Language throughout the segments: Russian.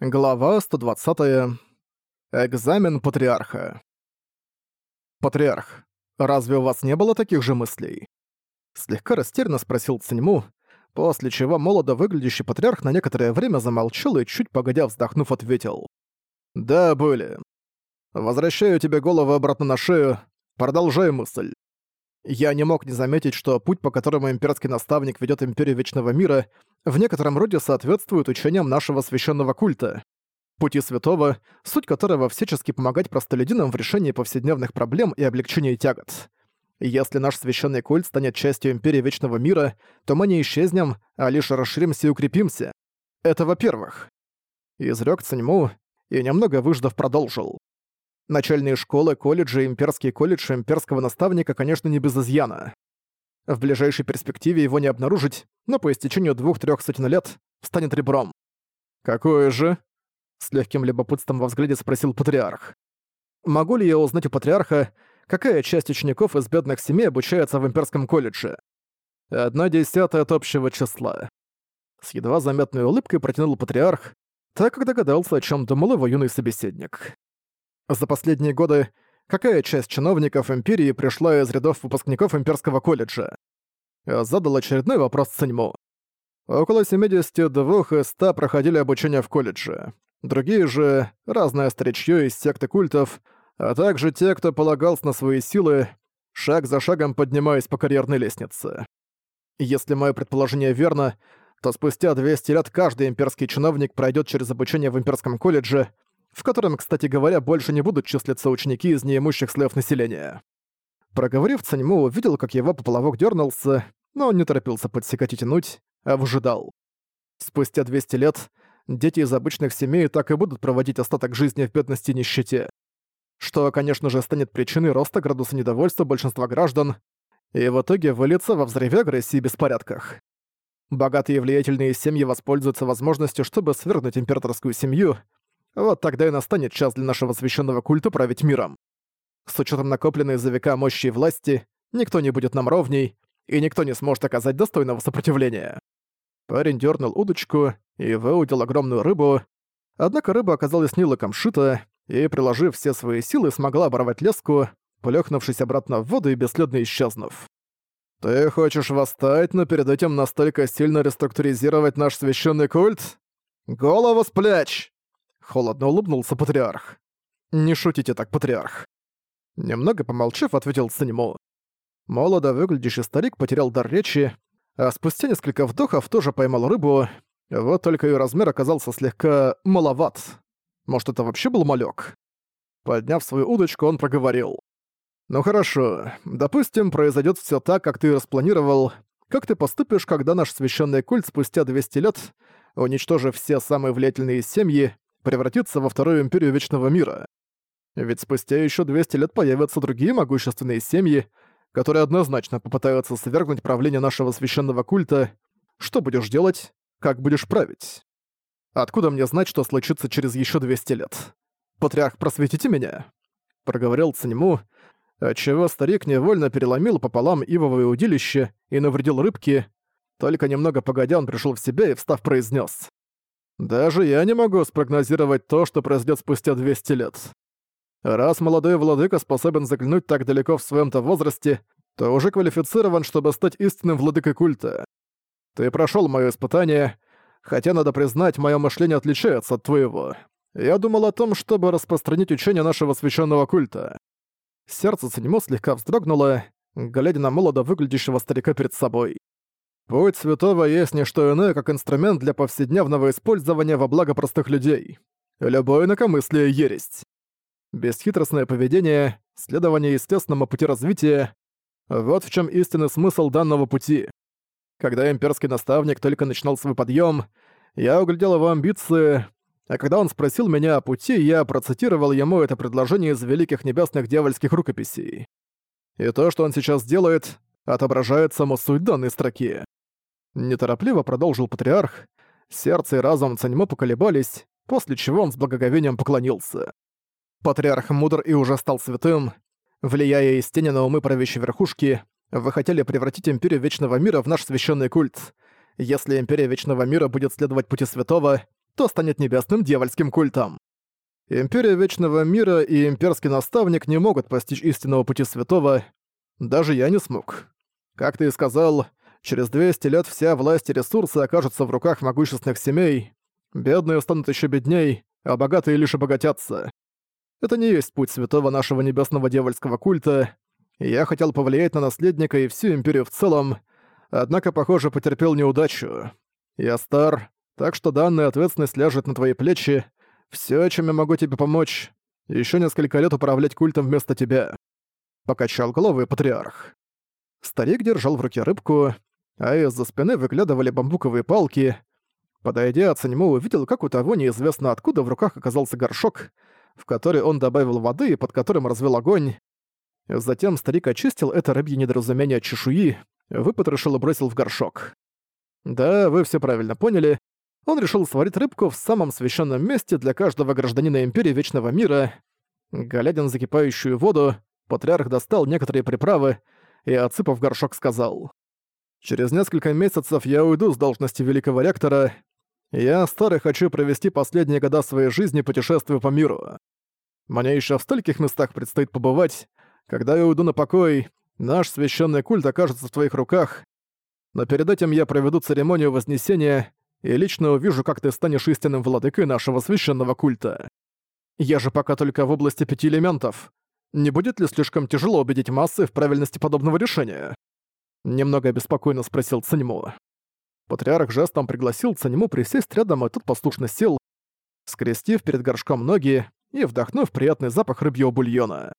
Глава 120. Экзамен патриарха. «Патриарх, разве у вас не было таких же мыслей?» Слегка растерянно спросил Циньму, после чего молодо выглядящий патриарх на некоторое время замолчал и, чуть погодя вздохнув, ответил. «Да, были. Возвращаю тебе голову обратно на шею, продолжай мысль. Я не мог не заметить, что путь, по которому имперский наставник ведет Империю Вечного Мира, в некотором роде соответствует учениям нашего священного культа. Пути святого, суть которого всячески помогать простолюдинам в решении повседневных проблем и облегчении тягот. Если наш священный культ станет частью Империи Вечного Мира, то мы не исчезнем, а лишь расширимся и укрепимся. Это во-первых. Изрёк Циньму и немного выждав продолжил. Начальные школы, колледжи, имперский колледж имперского наставника, конечно, не без изъяна. В ближайшей перспективе его не обнаружить, но по истечению двух-трёх сотен лет станет ребром. «Какое же?» — с легким любопытством во взгляде спросил патриарх. «Могу ли я узнать у патриарха, какая часть учеников из бедных семей обучается в имперском колледже?» «Одна десятая от общего числа». С едва заметной улыбкой протянул патриарх, так как догадался, о чем думал его юный собеседник. За последние годы какая часть чиновников Империи пришла из рядов выпускников Имперского колледжа? Задал очередной вопрос Циньму. Около 72 из 100 проходили обучение в колледже. Другие же — разное старичье из секты культов, а также те, кто полагался на свои силы, шаг за шагом поднимаясь по карьерной лестнице. Если мое предположение верно, то спустя 200 лет каждый имперский чиновник пройдет через обучение в имперском колледже, в котором, кстати говоря, больше не будут числиться ученики из неимущих слоев населения. Проговорив, Цаньму увидел, как его поплавок дернулся, но он не торопился подсекать и тянуть, а выжидал. Спустя 200 лет дети из обычных семей так и будут проводить остаток жизни в бедности и нищете. Что, конечно же, станет причиной роста градуса недовольства большинства граждан и в итоге выльется во взрыве агрессии и беспорядках. Богатые и влиятельные семьи воспользуются возможностью, чтобы свергнуть императорскую семью, вот тогда и настанет час для нашего священного культа править миром. С учетом накопленной за века мощи и власти, никто не будет нам ровней, и никто не сможет оказать достойного сопротивления. Парень дернул удочку и выудил огромную рыбу, однако рыба оказалась не лаком шита, и, приложив все свои силы, смогла оборвать леску, плёхнувшись обратно в воду и бесследно исчезнув. «Ты хочешь восстать, но перед этим настолько сильно реструктуризировать наш священный культ? Голову спляч!» Холодно улыбнулся патриарх. «Не шутите так, патриарх». Немного помолчав, ответил Санему. Молодо выглядящий старик потерял дар речи, а спустя несколько вдохов тоже поймал рыбу, вот только ее размер оказался слегка маловат. Может, это вообще был малек? Подняв свою удочку, он проговорил. «Ну хорошо, допустим, произойдет все так, как ты распланировал. Как ты поступишь, когда наш священный культ спустя 200 лет, уничтожив все самые влиятельные семьи, превратиться во Вторую Империю Вечного Мира. Ведь спустя еще 200 лет появятся другие могущественные семьи, которые однозначно попытаются свергнуть правление нашего священного культа. Что будешь делать? Как будешь править? Откуда мне знать, что случится через еще 200 лет? Патриарх, просветите меня!» Проговорил Циньму, отчего старик невольно переломил пополам ивовое удилище и навредил рыбке. Только немного погодя он пришел в себя и, встав, произнес: даже я не могу спрогнозировать то, что произойдет спустя 200 лет. Раз молодой владыка способен заглянуть так далеко в своем-то возрасте, то уже квалифицирован, чтобы стать истинным владыкой культа. Ты прошел мое испытание, хотя, надо признать, мое мышление отличается от твоего. Я думал о том, чтобы распространить учение нашего священного культа. Сердце Циньмо слегка вздрогнуло, глядя на молодо выглядящего старика перед собой. Путь святого есть не что иное, как инструмент для повседневного использования во благо простых людей. Любое инакомыслие — ересь. Бесхитростное поведение, следование естественному пути развития — вот в чем истинный смысл данного пути. Когда имперский наставник только начинал свой подъем, я углядел его амбиции, а когда он спросил меня о пути, я процитировал ему это предложение из великих небесных дьявольских рукописей. И то, что он сейчас делает, отображает саму суть данной строки. Неторопливо продолжил патриарх. Сердце и разум Цаньмо поколебались, после чего он с благоговением поклонился. Патриарх мудр и уже стал святым. Влияя из тени на умы правящей верхушки, вы хотели превратить Империю Вечного Мира в наш священный культ. Если Империя Вечного Мира будет следовать пути святого, то станет небесным дьявольским культом. Империя Вечного Мира и Имперский Наставник не могут постичь истинного пути святого. Даже я не смог. Как ты и сказал, через 200 лет вся власть и ресурсы окажутся в руках могущественных семей. Бедные станут еще бедней, а богатые лишь обогатятся. Это не есть путь святого нашего небесного дьявольского культа. Я хотел повлиять на наследника и всю империю в целом, однако, похоже, потерпел неудачу. Я стар, так что данная ответственность ляжет на твои плечи, все, чем я могу тебе помочь, еще несколько лет управлять культом вместо тебя. Покачал головой патриарх. Старик держал в руке рыбку, а из-за спины выглядывали бамбуковые палки. Подойдя, Цаньмо увидел, как у того неизвестно откуда в руках оказался горшок, в который он добавил воды и под которым развел огонь. Затем старик очистил это рыбье недоразумение от чешуи, выпотрошил и бросил в горшок. Да, вы все правильно поняли, он решил сварить рыбку в самом священном месте для каждого гражданина Империи Вечного Мира. Глядя на закипающую воду, патриарх достал некоторые приправы и, отсыпав горшок, сказал. «Через несколько месяцев я уйду с должности великого ректора. Я, старый, хочу провести последние года своей жизни путешествуя по миру. Мне еще в стольких местах предстоит побывать. Когда я уйду на покой, наш священный культ окажется в твоих руках. Но перед этим я проведу церемонию Вознесения, и лично увижу, как ты станешь истинным владыкой нашего священного культа. Я же пока только в области пяти элементов. Не будет ли слишком тяжело убедить массы в правильности подобного решения?» Немного беспокойно спросил Цаньму. Патриарх жестом пригласил Цаньму присесть рядом, и тот послушно сел, скрестив перед горшком ноги и вдохнув приятный запах рыбьего бульона.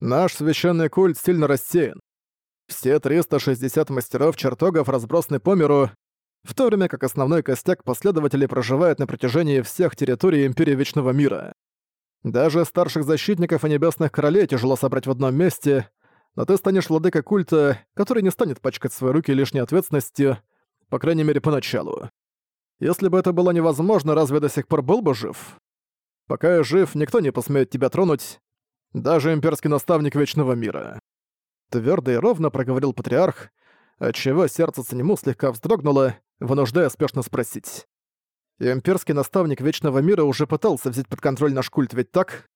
«Наш священный культ сильно рассеян. Все 360 мастеров-чертогов разбросаны по миру, в то время как основной костяк последователей проживает на протяжении всех территорий Империи Вечного Мира. Даже старших защитников и небесных королей тяжело собрать в одном месте, но ты станешь владыкой культа, который не станет пачкать свои руки лишней ответственностью, по крайней мере, поначалу. Если бы это было невозможно, разве до сих пор был бы жив? Пока я жив, никто не посмеет тебя тронуть, даже имперский наставник Вечного Мира. Твердо и ровно проговорил патриарх, отчего сердце Цанему слегка вздрогнуло, вынуждая спешно спросить. «Имперский наставник Вечного Мира уже пытался взять под контроль наш культ, ведь так?»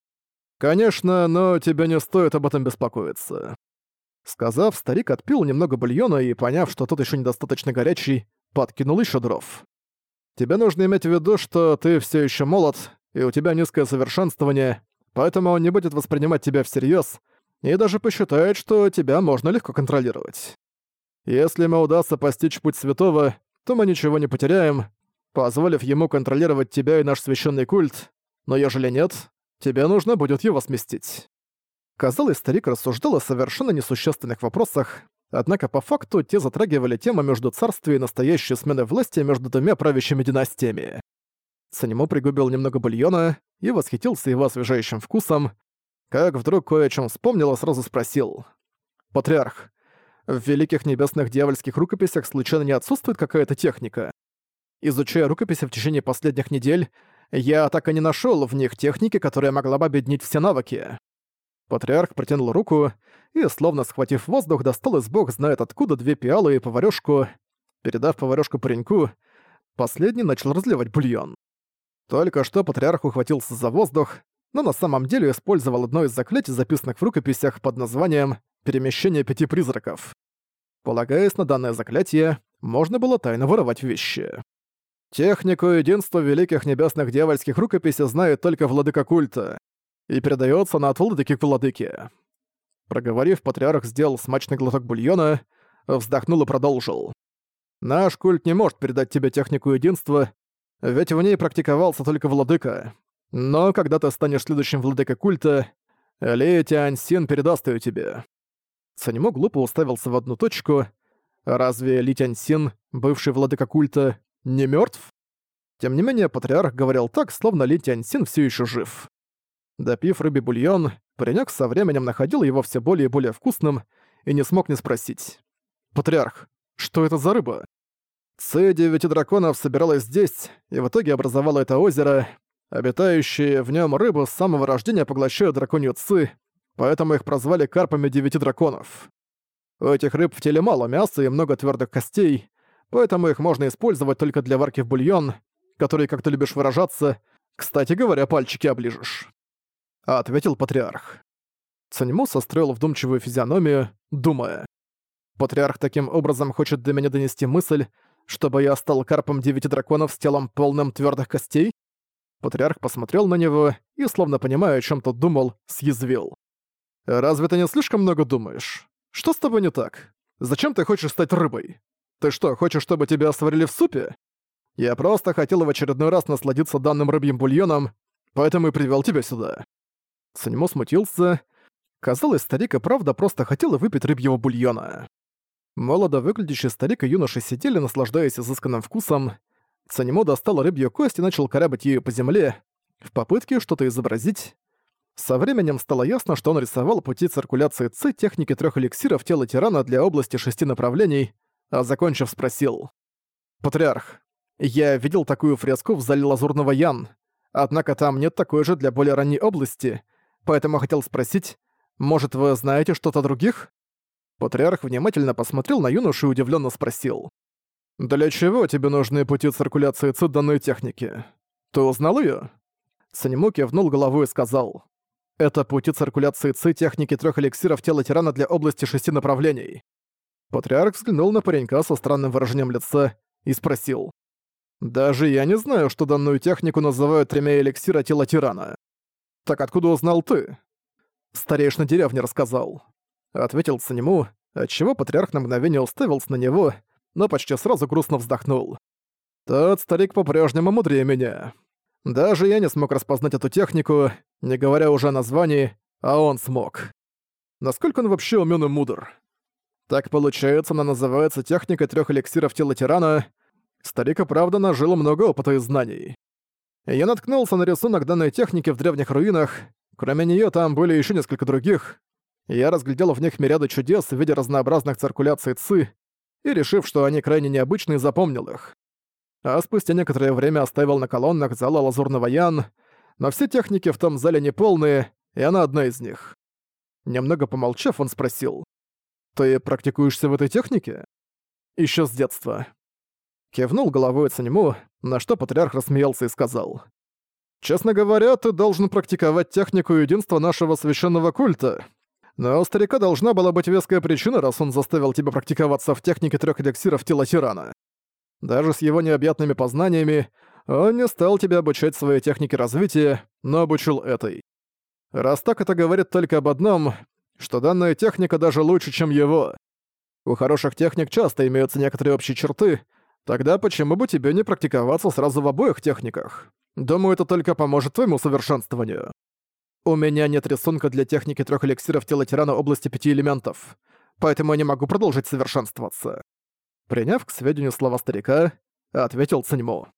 «Конечно, но тебе не стоит об этом беспокоиться». Сказав, старик отпил немного бульона и, поняв, что тот еще недостаточно горячий, подкинул еще дров. «Тебе нужно иметь в виду, что ты все еще молод, и у тебя низкое совершенствование, поэтому он не будет воспринимать тебя всерьез и даже посчитает, что тебя можно легко контролировать. Если ему удастся постичь путь святого, то мы ничего не потеряем, позволив ему контролировать тебя и наш священный культ, но ежели нет, тебе нужно будет его сместить». Казалось, старик рассуждал о совершенно несущественных вопросах, однако по факту те затрагивали тему между царствием и настоящей сменой власти между двумя правящими династиями. Санему пригубил немного бульона и восхитился его освежающим вкусом, как вдруг кое о чем вспомнил сразу спросил. «Патриарх, в великих небесных дьявольских рукописях случайно не отсутствует какая-то техника? Изучая рукописи в течение последних недель, я так и не нашел в них техники, которая могла бы объединить все навыки. Патриарх протянул руку и, словно схватив воздух, достал из бог знает откуда две пиалы и поварёшку. Передав поварёшку пареньку, последний начал разливать бульон. Только что патриарх ухватился за воздух, но на самом деле использовал одно из заклятий, записанных в рукописях под названием «Перемещение пяти призраков». Полагаясь на данное заклятие, можно было тайно воровать вещи. Технику единства великих небесных дьявольских рукописей знает только владыка культа и передается она от владыки к владыке. Проговорив, патриарх сделал смачный глоток бульона, вздохнул и продолжил. «Наш культ не может передать тебе технику единства, ведь в ней практиковался только владыка. Но когда ты станешь следующим владыкой культа, Ли Тяньсин передаст ее тебе. Санему глупо уставился в одну точку. Разве Ли Тяньсин, бывший владыка культа, не мертв? Тем не менее, патриарх говорил так, словно Ли Тяньсин все еще жив. Допив рыбий бульон, паренек со временем находил его все более и более вкусным и не смог не спросить. «Патриарх, что это за рыба?» Ци девяти драконов собиралась здесь и в итоге образовала это озеро. Обитающие в нем рыбы с самого рождения поглощают драконью ци, поэтому их прозвали карпами девяти драконов. У этих рыб в теле мало мяса и много твердых костей, поэтому их можно использовать только для варки в бульон. который, как ты любишь выражаться, кстати говоря, пальчики оближешь. Ответил патриарх. Цаньму состроил вдумчивую физиономию, думая. Патриарх таким образом хочет до меня донести мысль, чтобы я стал карпом девяти драконов с телом полным твердых костей? Патриарх посмотрел на него и, словно понимая, о чем тот думал, съязвил. «Разве ты не слишком много думаешь? Что с тобой не так? Зачем ты хочешь стать рыбой? Ты что, хочешь, чтобы тебя сварили в супе? Я просто хотел в очередной раз насладиться данным рыбьим бульоном, поэтому и привел тебя сюда». Саньмо смутился. Казалось, старик и правда просто хотел выпить рыбьего бульона. Молодо выглядящий старик и юноша сидели, наслаждаясь изысканным вкусом. Санимо достал рыбью кость и начал корябать ею по земле, в попытке что-то изобразить. Со временем стало ясно, что он рисовал пути циркуляции ЦИ техники трех эликсиров тела тирана для области шести направлений, а закончив спросил. «Патриарх, я видел такую фреску в зале Лазурного Ян, однако там нет такой же для более ранней области, поэтому хотел спросить, может, вы знаете что-то других?» Патриарх внимательно посмотрел на юношу и удивленно спросил. «Для чего тебе нужны пути циркуляции ЦИ данной техники? Ты узнал её?» Санему кивнул головой и сказал. «Это пути циркуляции ЦИ техники трёх эликсиров тела тирана для области шести направлений». Патриарх взглянул на паренька со странным выражением лица и спросил. «Даже я не знаю, что данную технику называют тремя эликсира тела тирана. Так откуда узнал ты?» «Старейшина деревни рассказал», — ответил Санему, отчего патриарх на мгновение уставился на него но почти сразу грустно вздохнул. «Тот старик по-прежнему мудрее меня. Даже я не смог распознать эту технику, не говоря уже о названии, а он смог. Насколько он вообще умён и мудр? Так получается, она называется техникой трёх эликсиров тела тирана. Старик правда нажил много опыта и знаний. Я наткнулся на рисунок данной техники в древних руинах. Кроме неё там были ещё несколько других. Я разглядел в них мириады чудес в виде разнообразных циркуляций ЦИ, и, решив, что они крайне необычные, запомнил их. А спустя некоторое время оставил на колоннах зала Лазурного Ян, но все техники в том зале неполные, и она одна из них. Немного помолчав, он спросил. «Ты практикуешься в этой технике?» Еще с детства». Кивнул головой Цаньму, на что патриарх рассмеялся и сказал. «Честно говоря, ты должен практиковать технику единства нашего священного культа, но у старика должна была быть веская причина, раз он заставил тебя практиковаться в технике трёх эликсиров тела тирана. Даже с его необъятными познаниями он не стал тебя обучать своей технике развития, но обучил этой. Раз так это говорит только об одном, что данная техника даже лучше, чем его. У хороших техник часто имеются некоторые общие черты, тогда почему бы тебе не практиковаться сразу в обоих техниках? Думаю, это только поможет твоему совершенствованию. У меня нет рисунка для техники трех эликсиров тела тирана области пяти элементов, поэтому я не могу продолжить совершенствоваться. Приняв к сведению слова старика, ответил Циньмо.